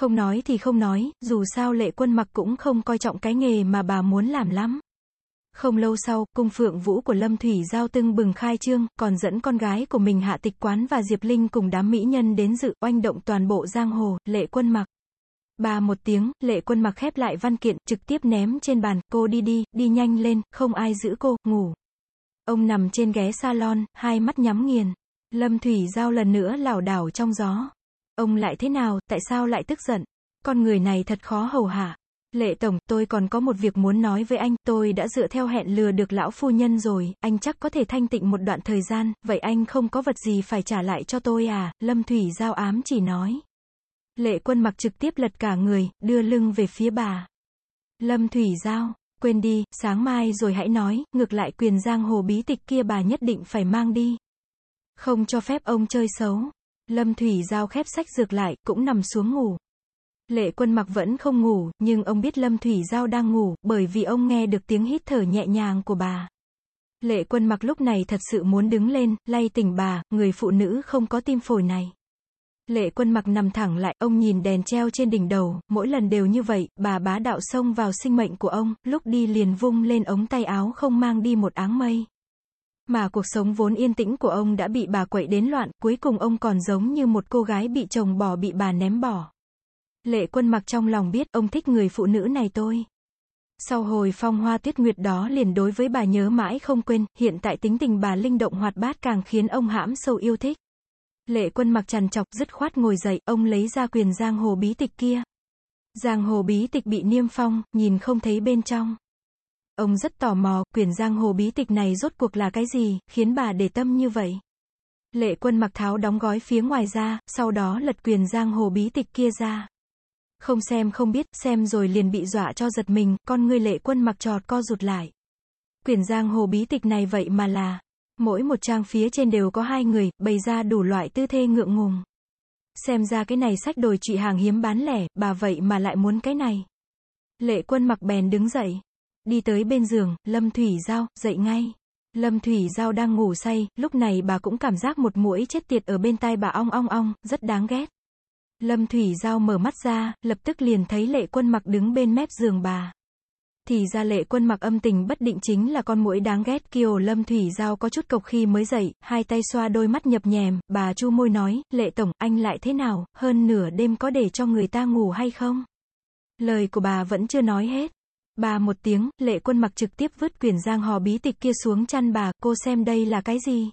Không nói thì không nói, dù sao lệ quân mặc cũng không coi trọng cái nghề mà bà muốn làm lắm. Không lâu sau, cung phượng vũ của Lâm Thủy Giao tưng bừng khai trương, còn dẫn con gái của mình Hạ Tịch Quán và Diệp Linh cùng đám mỹ nhân đến dự, oanh động toàn bộ giang hồ, lệ quân mặc. Bà một tiếng, lệ quân mặc khép lại văn kiện, trực tiếp ném trên bàn, cô đi đi, đi nhanh lên, không ai giữ cô, ngủ. Ông nằm trên ghế salon, hai mắt nhắm nghiền. Lâm Thủy Giao lần nữa lảo đảo trong gió. Ông lại thế nào, tại sao lại tức giận? Con người này thật khó hầu hạ. Lệ Tổng, tôi còn có một việc muốn nói với anh, tôi đã dựa theo hẹn lừa được lão phu nhân rồi, anh chắc có thể thanh tịnh một đoạn thời gian, vậy anh không có vật gì phải trả lại cho tôi à, Lâm Thủy Giao ám chỉ nói. Lệ quân mặc trực tiếp lật cả người, đưa lưng về phía bà. Lâm Thủy Giao, quên đi, sáng mai rồi hãy nói, ngược lại quyền giang hồ bí tịch kia bà nhất định phải mang đi. Không cho phép ông chơi xấu. Lâm Thủy Giao khép sách dược lại, cũng nằm xuống ngủ. Lệ quân mặc vẫn không ngủ, nhưng ông biết Lâm Thủy Giao đang ngủ, bởi vì ông nghe được tiếng hít thở nhẹ nhàng của bà. Lệ quân mặc lúc này thật sự muốn đứng lên, lay tỉnh bà, người phụ nữ không có tim phổi này. Lệ quân mặc nằm thẳng lại, ông nhìn đèn treo trên đỉnh đầu, mỗi lần đều như vậy, bà bá đạo xông vào sinh mệnh của ông, lúc đi liền vung lên ống tay áo không mang đi một áng mây. Mà cuộc sống vốn yên tĩnh của ông đã bị bà quậy đến loạn, cuối cùng ông còn giống như một cô gái bị chồng bỏ bị bà ném bỏ. Lệ quân mặc trong lòng biết, ông thích người phụ nữ này tôi. Sau hồi phong hoa tuyết nguyệt đó liền đối với bà nhớ mãi không quên, hiện tại tính tình bà linh động hoạt bát càng khiến ông hãm sâu yêu thích. Lệ quân mặc trằn chọc, dứt khoát ngồi dậy, ông lấy ra quyền giang hồ bí tịch kia. Giang hồ bí tịch bị niêm phong, nhìn không thấy bên trong. Ông rất tò mò, quyển giang hồ bí tịch này rốt cuộc là cái gì, khiến bà để tâm như vậy. Lệ quân mặc tháo đóng gói phía ngoài ra, sau đó lật quyền giang hồ bí tịch kia ra. Không xem không biết, xem rồi liền bị dọa cho giật mình, con ngươi lệ quân mặc trọt co rụt lại. quyển giang hồ bí tịch này vậy mà là, mỗi một trang phía trên đều có hai người, bày ra đủ loại tư thế ngượng ngùng. Xem ra cái này sách đồi trị hàng hiếm bán lẻ, bà vậy mà lại muốn cái này. Lệ quân mặc bèn đứng dậy. Đi tới bên giường, Lâm Thủy Giao, dậy ngay. Lâm Thủy Giao đang ngủ say, lúc này bà cũng cảm giác một mũi chết tiệt ở bên tai bà ong ong ong, rất đáng ghét. Lâm Thủy Giao mở mắt ra, lập tức liền thấy lệ quân mặc đứng bên mép giường bà. Thì ra lệ quân mặc âm tình bất định chính là con mũi đáng ghét kiều Lâm Thủy Giao có chút cộc khi mới dậy, hai tay xoa đôi mắt nhập nhèm, bà chu môi nói, lệ tổng, anh lại thế nào, hơn nửa đêm có để cho người ta ngủ hay không? Lời của bà vẫn chưa nói hết. Bà một tiếng, lệ quân mặc trực tiếp vứt quyển giang hò bí tịch kia xuống chăn bà, cô xem đây là cái gì?